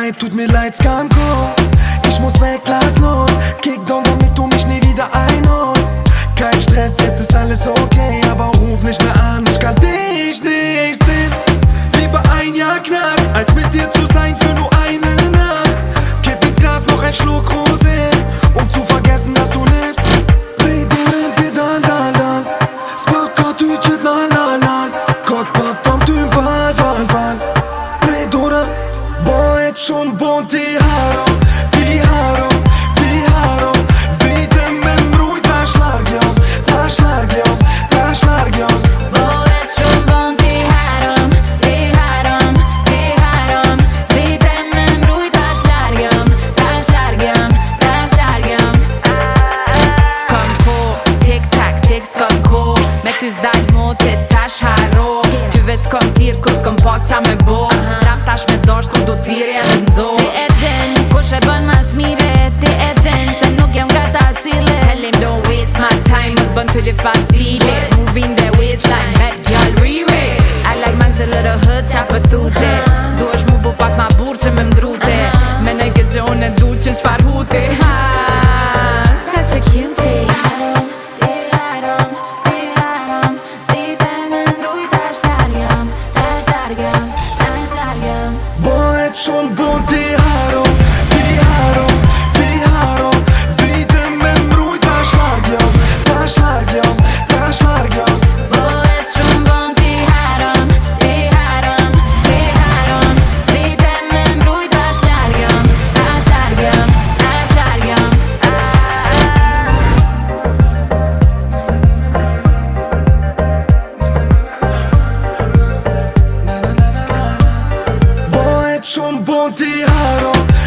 Zeit, tut mir leid, Skanko Ich muss weg, lass los Ty s'dal mo t'ash haro Ty veç t'kom t'irë kus kom pas qa me bo motivaron